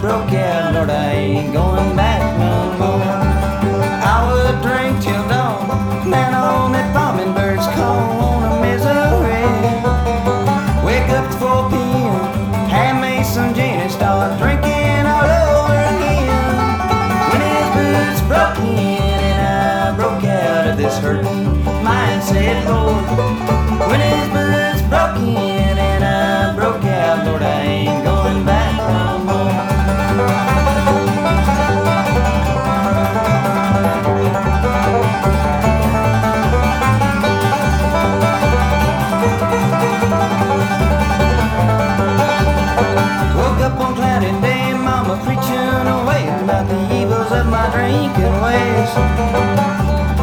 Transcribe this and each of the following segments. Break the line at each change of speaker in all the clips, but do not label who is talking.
broke out, Lord, I ain't going back no more. I would drink till dawn, man on that bombing bird's call on a misery. Wake up at 4 p.m., have me some gin and start drinking all over again. When his boots broke in and I broke out of this hurting mindset, Lord. Woke up on cloudy day, mama preaching away about the evils of my drinking ways.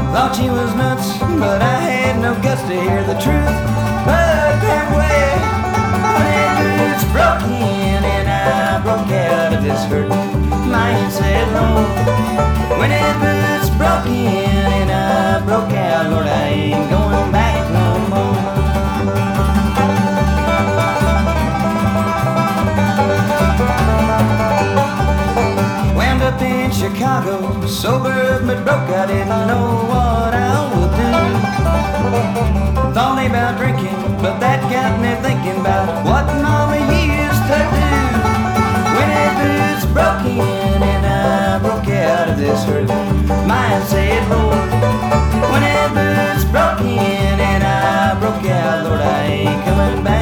Thought she was nuts, but I had no guts to hear the truth. But that way, when boots broke in and I broke out of this hurt, mindset, Lord. When boots broke in and I broke out, Lord, I ain't going in Chicago, sober but broke, I didn't know what I would do. Thought about drinking, but that got me thinking about what mama used to do. When it was broken and I broke out of this hurt, my said, Lord. When it broken and I broke out, Lord, I ain't coming back.